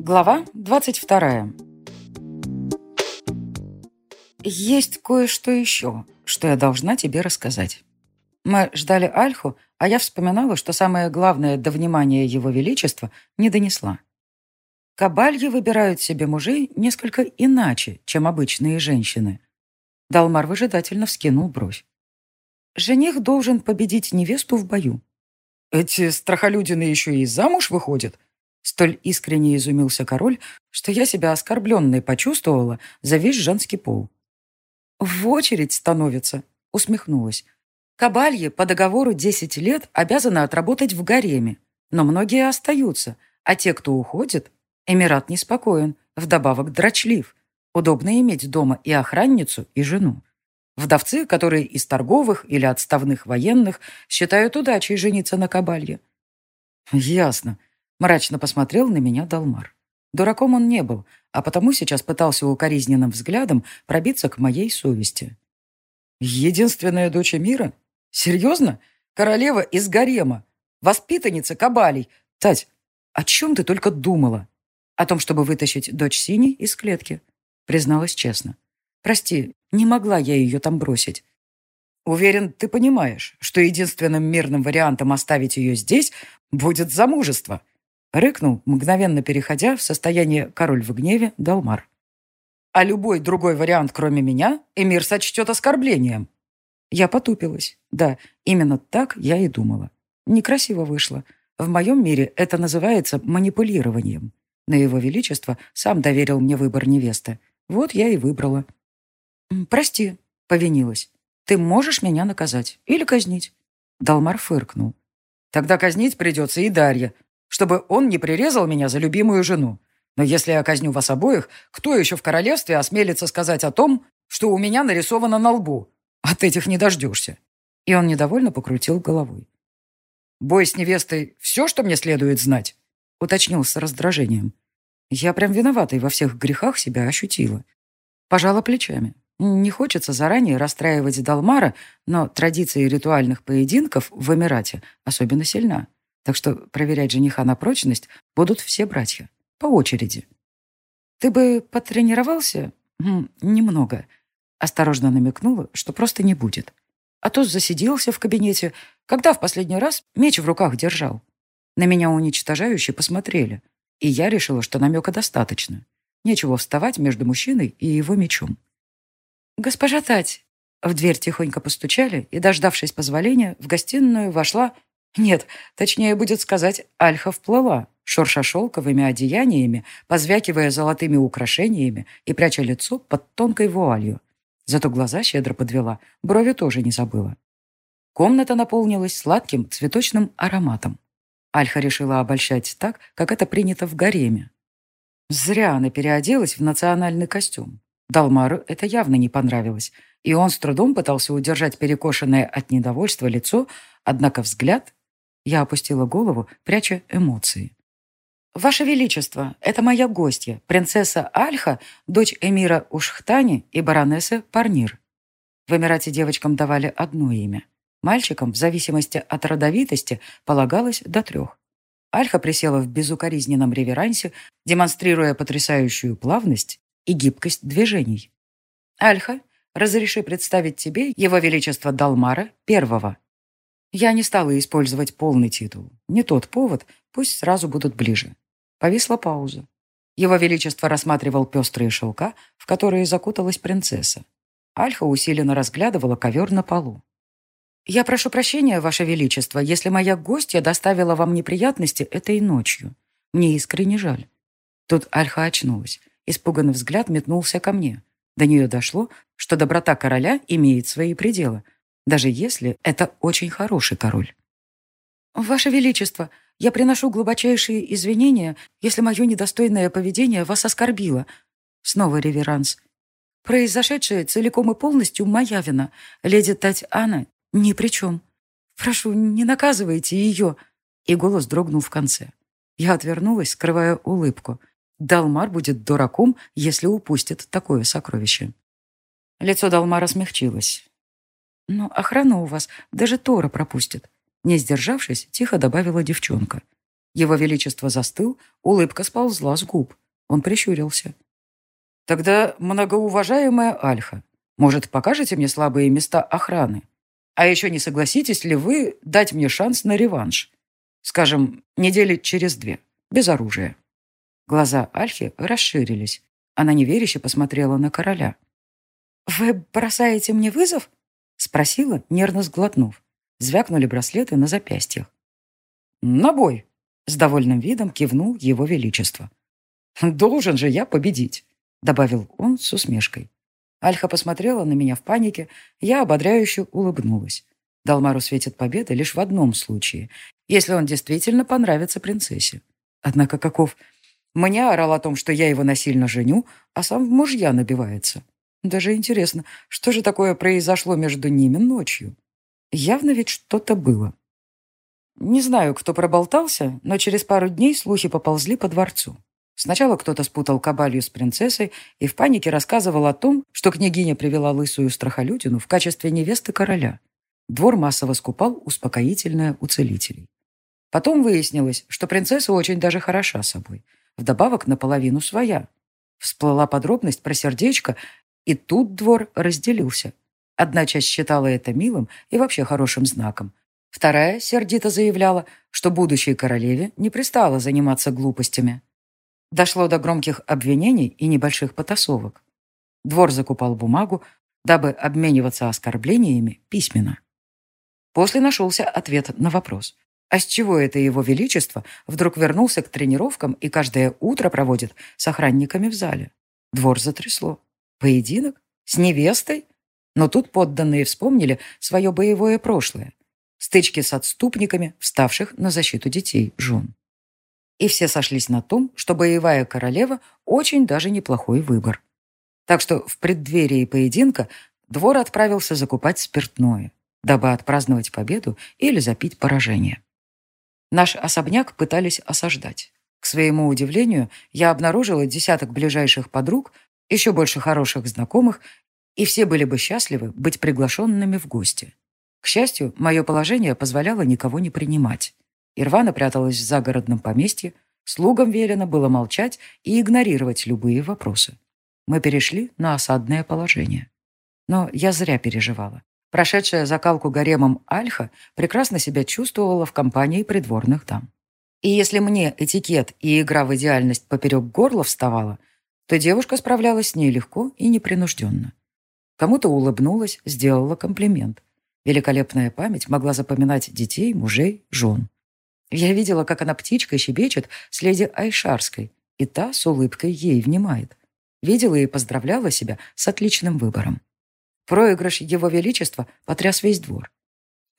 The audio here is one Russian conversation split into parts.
Глава 22. Есть кое-что еще, что я должна тебе рассказать. Мы ждали Альху, а я вспоминала, что самое главное до внимания его величества не донесла. Кабальи выбирают себе мужей несколько иначе, чем обычные женщины. Далмар выжидательно вскинул бровь. Жених должен победить невесту в бою. Эти страхолюдины еще и замуж выходят? Столь искренне изумился король, что я себя оскорбленной почувствовала за весь женский пол. «В очередь становится», — усмехнулась. «Кабалье по договору 10 лет обязаны отработать в гареме, но многие остаются, а те, кто уходит, Эмират неспокоен, вдобавок дрочлив. Удобно иметь дома и охранницу, и жену. Вдовцы, которые из торговых или отставных военных, считают удачей жениться на кабалье». Мрачно посмотрел на меня Далмар. Дураком он не был, а потому сейчас пытался укоризненным взглядом пробиться к моей совести. «Единственная дочь мира? Серьезно? Королева из гарема? Воспитанница кабалей? Тать, о чем ты только думала? О том, чтобы вытащить дочь Синей из клетки?» Призналась честно. «Прости, не могла я ее там бросить. Уверен, ты понимаешь, что единственным мирным вариантом оставить ее здесь будет замужество». Рыкнул, мгновенно переходя в состояние «король в гневе» Далмар. «А любой другой вариант, кроме меня, Эмир сочтет оскорблением». Я потупилась. Да, именно так я и думала. Некрасиво вышло. В моем мире это называется манипулированием. На его величество сам доверил мне выбор невесты. Вот я и выбрала. «Прости», — повинилась. «Ты можешь меня наказать или казнить?» Далмар фыркнул. «Тогда казнить придется и Дарья, чтобы он не прирезал меня за любимую жену. Но если я казню вас обоих, кто еще в королевстве осмелится сказать о том, что у меня нарисовано на лбу? От этих не дождешься». И он недовольно покрутил головой. «Бой с невестой — все, что мне следует знать?» — уточнил с раздражением. Я прям виноватой во всех грехах себя ощутила. Пожала плечами. Не хочется заранее расстраивать Далмара, но традиция ритуальных поединков в Эмирате особенно сильна. Так что проверять жениха на прочность будут все братья. По очереди. Ты бы потренировался? Хм, немного. Осторожно намекнула, что просто не будет. А то засиделся в кабинете, когда в последний раз меч в руках держал. На меня уничтожающе посмотрели. И я решила, что намека достаточно. Нечего вставать между мужчиной и его мечом. «Госпожа Тать!» В дверь тихонько постучали, и, дождавшись позволения, в гостиную вошла нет, точнее будет сказать «Альха вплыла». Шурша шелковыми одеяниями, позвякивая золотыми украшениями и пряча лицо под тонкой вуалью. Зато глаза щедро подвела, брови тоже не забыла. Комната наполнилась сладким цветочным ароматом. Альха решила обольщать так, как это принято в гареме. Зря она переоделась в национальный костюм. Далмару это явно не понравилось, и он с трудом пытался удержать перекошенное от недовольства лицо, однако взгляд я опустила голову, пряча эмоции. «Ваше Величество, это моя гостья, принцесса Альха, дочь эмира Ушхтани и баронессы Парнир». В Эмирате девочкам давали одно имя. Мальчикам, в зависимости от родовитости, полагалось до трех. Альха присела в безукоризненном реверансе, демонстрируя потрясающую плавность и гибкость движений. «Альха, разреши представить тебе Его Величество Далмара Первого, я не стала использовать полный титул. Не тот повод, пусть сразу будут ближе. Повисла пауза. Его Величество рассматривал пестрые шелка, в которые закуталась принцесса. Альха усиленно разглядывала ковер на полу. «Я прошу прощения, Ваше Величество, если моя гостья доставила вам неприятности этой ночью. Мне искренне жаль». Тут Альха очнулась. Испуганный взгляд метнулся ко мне. До нее дошло, что доброта короля имеет свои пределы, даже если это очень хороший король. «Ваше Величество, я приношу глубочайшие извинения, если мое недостойное поведение вас оскорбило». Снова реверанс. «Произошедшее целиком и полностью моя вина. Леди Татьяна ни при чем. Прошу, не наказывайте ее». И голос дрогнул в конце. Я отвернулась, скрывая улыбку. Далмар будет дураком, если упустит такое сокровище. Лицо Далмара смягчилось. «Но охрана у вас даже Тора пропустит». Не сдержавшись, тихо добавила девчонка. Его Величество застыл, улыбка сползла с губ. Он прищурился. «Тогда, многоуважаемая Альха, может, покажете мне слабые места охраны? А еще не согласитесь ли вы дать мне шанс на реванш? Скажем, недели через две, без оружия». Глаза Альхи расширились. Она неверяще посмотрела на короля. «Вы бросаете мне вызов?» Спросила, нервно сглотнув. Звякнули браслеты на запястьях. «На бой!» — с довольным видом кивнул его величество. «Должен же я победить!» — добавил он с усмешкой. Альха посмотрела на меня в панике, я ободряюще улыбнулась. Далмару светит победа лишь в одном случае, если он действительно понравится принцессе. Однако каков... Мне орал о том, что я его насильно женю, а сам в мужья набивается. Даже интересно, что же такое произошло между ними ночью? Явно ведь что-то было. Не знаю, кто проболтался, но через пару дней слухи поползли по дворцу. Сначала кто-то спутал кабалью с принцессой и в панике рассказывал о том, что княгиня привела лысую страхолюдину в качестве невесты короля. Двор массово скупал успокоительное у целителей. Потом выяснилось, что принцесса очень даже хороша собой. Вдобавок наполовину своя. Всплыла подробность про сердечко и тут двор разделился. Одна часть считала это милым и вообще хорошим знаком. Вторая сердито заявляла, что будущей королеве не пристало заниматься глупостями. Дошло до громких обвинений и небольших потасовок. Двор закупал бумагу, дабы обмениваться оскорблениями письменно. После нашелся ответ на вопрос. А с чего это его величество вдруг вернулся к тренировкам и каждое утро проводит с охранниками в зале? Двор затрясло. Поединок? С невестой? Но тут подданные вспомнили свое боевое прошлое. Стычки с отступниками, вставших на защиту детей, жен. И все сошлись на том, что боевая королева очень даже неплохой выбор. Так что в преддверии поединка двор отправился закупать спиртное, дабы отпраздновать победу или запить поражение. Наш особняк пытались осаждать. К своему удивлению, я обнаружила десяток ближайших подруг, еще больше хороших знакомых, и все были бы счастливы быть приглашенными в гости. К счастью, мое положение позволяло никого не принимать. Ирвана пряталась в загородном поместье, слугам велено было молчать и игнорировать любые вопросы. Мы перешли на осадное положение. Но я зря переживала. Прошедшая закалку гаремом Альха прекрасно себя чувствовала в компании придворных дам. И если мне этикет и игра в идеальность поперек горла вставала – то девушка справлялась с ней легко и непринужденно. Кому-то улыбнулась, сделала комплимент. Великолепная память могла запоминать детей, мужей, жен. Я видела, как она птичкой щебечет с леди Айшарской, и та с улыбкой ей внимает. Видела и поздравляла себя с отличным выбором. Проигрыш Его Величества потряс весь двор.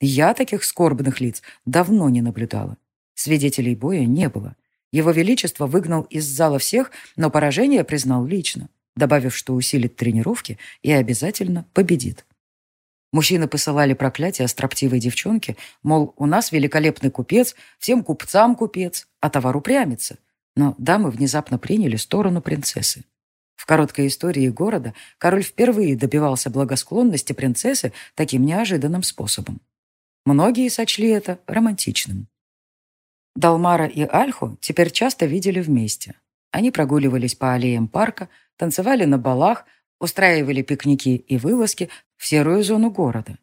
Я таких скорбных лиц давно не наблюдала. Свидетелей боя не было. Его Величество выгнал из зала всех, но поражение признал лично, добавив, что усилит тренировки и обязательно победит. Мужчины посылали проклятия строптивой девчонке, мол, у нас великолепный купец, всем купцам купец, а товар упрямится. Но дамы внезапно приняли сторону принцессы. В короткой истории города король впервые добивался благосклонности принцессы таким неожиданным способом. Многие сочли это романтичным. Далмара и Альху теперь часто видели вместе. Они прогуливались по аллеям парка, танцевали на балах, устраивали пикники и вылазки в серую зону города.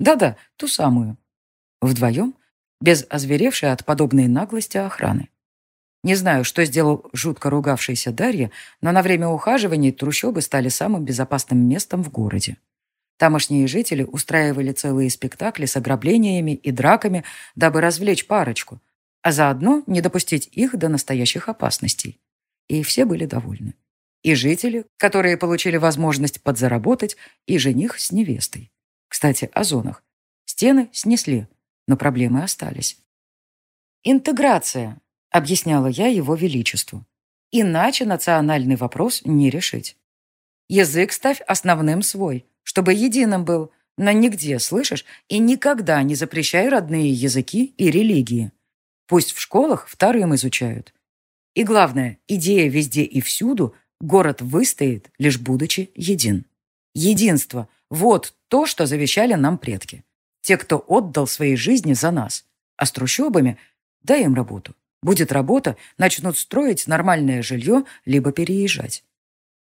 Да-да, ту самую. Вдвоем, без озверевшей от подобной наглости охраны. Не знаю, что сделал жутко ругавшийся Дарья, но на время ухаживаний трущобы стали самым безопасным местом в городе. Тамошние жители устраивали целые спектакли с ограблениями и драками, дабы развлечь парочку – а заодно не допустить их до настоящих опасностей. И все были довольны. И жители, которые получили возможность подзаработать, и жених с невестой. Кстати, о зонах. Стены снесли, но проблемы остались. «Интеграция», — объясняла я его величеству. «Иначе национальный вопрос не решить. Язык ставь основным свой, чтобы единым был, но нигде, слышишь, и никогда не запрещай родные языки и религии. Пусть в школах вторым изучают. И главное, идея везде и всюду, город выстоит, лишь будучи един. Единство – вот то, что завещали нам предки. Те, кто отдал свои жизни за нас. А с трущобами – дай им работу. Будет работа, начнут строить нормальное жилье, либо переезжать.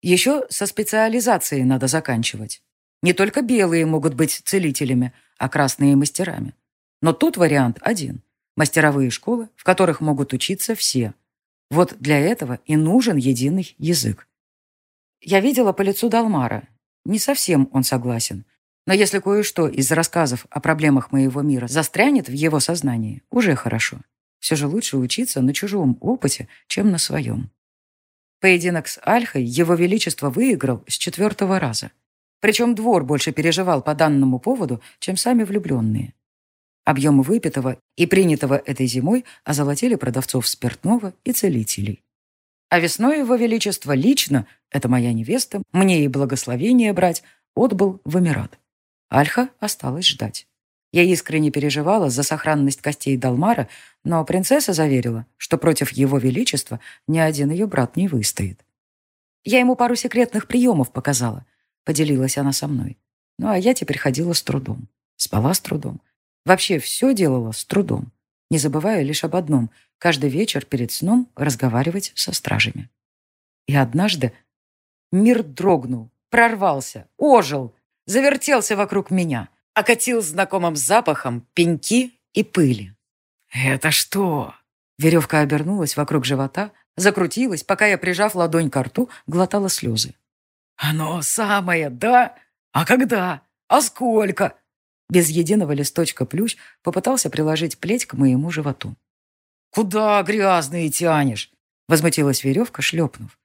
Еще со специализацией надо заканчивать. Не только белые могут быть целителями, а красные – мастерами. Но тут вариант один – мастеровые школы, в которых могут учиться все. Вот для этого и нужен единый язык. Я видела по лицу Далмара. Не совсем он согласен. Но если кое-что из рассказов о проблемах моего мира застрянет в его сознании, уже хорошо. Все же лучше учиться на чужом опыте, чем на своем. Поединок с Альхой его величество выиграл с четвертого раза. Причем двор больше переживал по данному поводу, чем сами влюбленные. Объемы выпитого и принятого этой зимой озолотили продавцов спиртного и целителей. А весной его величество лично, это моя невеста, мне и благословение брать, отбыл в Эмират. Альха осталась ждать. Я искренне переживала за сохранность костей Далмара, но принцесса заверила, что против его величества ни один ее брат не выстоит. Я ему пару секретных приемов показала — поделилась она со мной. Ну, а я теперь ходила с трудом. Спала с трудом. Вообще все делала с трудом. Не забывая лишь об одном — каждый вечер перед сном разговаривать со стражами. И однажды мир дрогнул, прорвался, ожил, завертелся вокруг меня, окатил знакомым запахом пеньки и пыли. «Это что?» Веревка обернулась вокруг живота, закрутилась, пока я, прижав ладонь к рту, глотала слезы. «Оно самое, да? А когда? А сколько?» без единого листочка плющ попытался приложить плеть к моему животу. «Куда грязные тянешь?» — возмутилась веревка, шлепнув.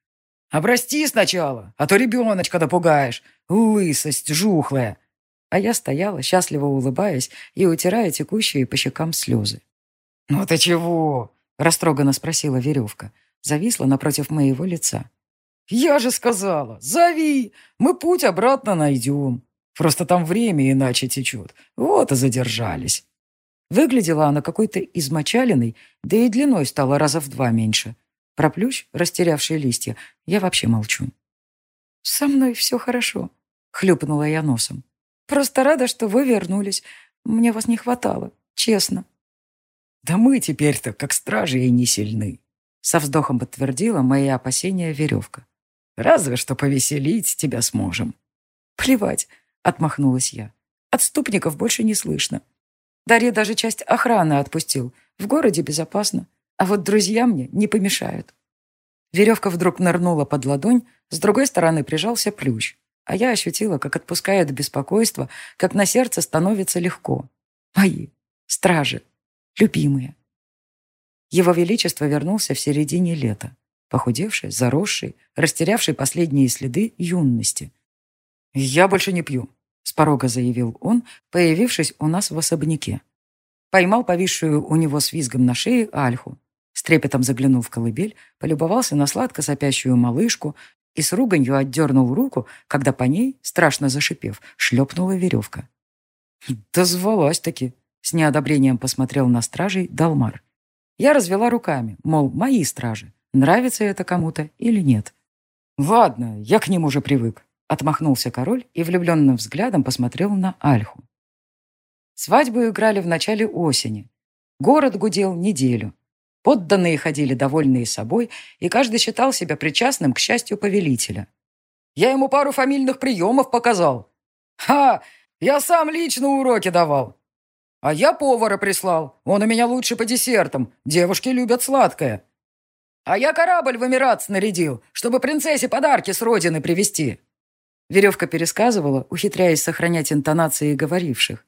«Обрасти сначала, а то ребеночка допугаешь. Лысость жухлая!» А я стояла, счастливо улыбаясь и утирая текущие по щекам слезы. «Ну ты чего?» — растроганно спросила веревка. Зависла напротив моего лица. «Я же сказала, зови, мы путь обратно найдем». Просто там время иначе течет. Вот и задержались». Выглядела она какой-то измочаленной, да и длиной стала раза в два меньше. Про плющ, растерявшие листья, я вообще молчу. «Со мной все хорошо», — хлюпнула я носом. «Просто рада, что вы вернулись. Мне вас не хватало, честно». «Да мы теперь-то, как стражи, и не сильны», — со вздохом подтвердила мои опасения веревка. «Разве что повеселить тебя сможем». «Плевать, отмахнулась я. «Отступников больше не слышно. Дарья даже часть охраны отпустил. В городе безопасно. А вот друзья мне не помешают». Веревка вдруг нырнула под ладонь, с другой стороны прижался плющ. А я ощутила, как отпускает беспокойство, как на сердце становится легко. Мои, стражи, любимые. Его Величество вернулся в середине лета похудевший, заросший, растерявший последние следы юности. «Я больше не пью», — с порога заявил он, появившись у нас в особняке. Поймал повисшую у него с визгом на шее Альху. С трепетом заглянул в колыбель, полюбовался на сладко сопящую малышку и с руганью отдернул руку, когда по ней, страшно зашипев, шлепнула веревка. «Дозвалась-таки», — с неодобрением посмотрел на стражей Далмар. Я развела руками, мол, мои стражи нравится это кому-то или нет. «Ладно, я к ним уже привык», — отмахнулся король и влюбленным взглядом посмотрел на Альху. Свадьбу играли в начале осени. Город гудел неделю. Подданные ходили довольные собой, и каждый считал себя причастным к счастью повелителя. «Я ему пару фамильных приемов показал». «Ха! Я сам лично уроки давал». «А я повара прислал. Он у меня лучше по десертам. Девушки любят сладкое». А я корабль в Эмират снарядил, чтобы принцессе подарки с родины привезти. Веревка пересказывала, ухитряясь сохранять интонации говоривших.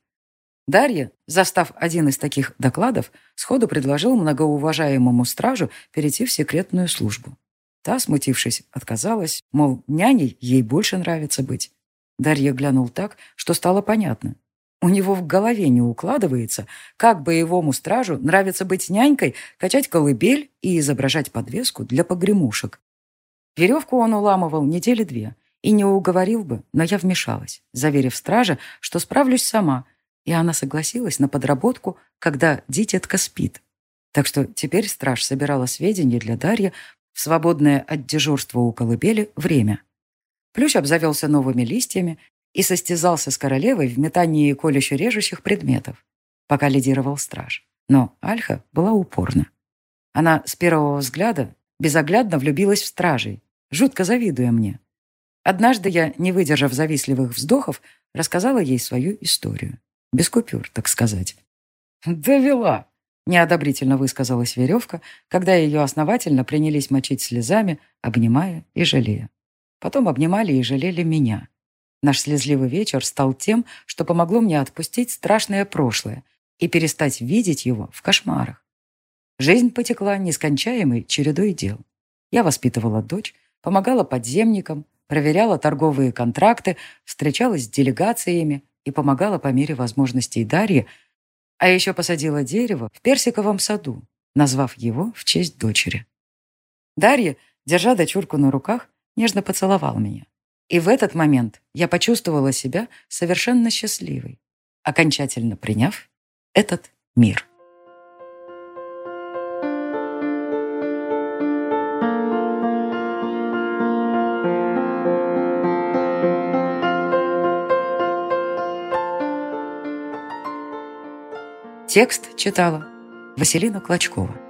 Дарья, застав один из таких докладов, сходу предложил многоуважаемому стражу перейти в секретную службу. Та, смутившись, отказалась, мол, няней ей больше нравится быть. Дарья глянул так, что стало понятно. У него в голове не укладывается, как боевому стражу нравится быть нянькой, качать колыбель и изображать подвеску для погремушек. Веревку он уламывал недели две и не уговорил бы, но я вмешалась, заверив стража, что справлюсь сама, и она согласилась на подработку, когда дитятка спит. Так что теперь страж собирала сведения для Дарьи в свободное от дежурства у колыбели время. Плющ обзавелся новыми листьями и состязался с королевой в метании колюще-режущих предметов, пока лидировал страж. Но Альха была упорна. Она с первого взгляда безоглядно влюбилась в стражей, жутко завидуя мне. Однажды я, не выдержав завистливых вздохов, рассказала ей свою историю. Без купюр, так сказать. «Довела!» — неодобрительно высказалась веревка, когда ее основательно принялись мочить слезами, обнимая и жалея. Потом обнимали и жалели меня. Наш слезливый вечер стал тем, что помогло мне отпустить страшное прошлое и перестать видеть его в кошмарах. Жизнь потекла нескончаемой чередой дел. Я воспитывала дочь, помогала подземникам, Проверяла торговые контракты, встречалась с делегациями и помогала по мере возможностей Дарье, а еще посадила дерево в персиковом саду, назвав его в честь дочери. Дарья, держа дочурку на руках, нежно поцеловал меня. И в этот момент я почувствовала себя совершенно счастливой, окончательно приняв этот мир. Текст читала Василина Клочкова.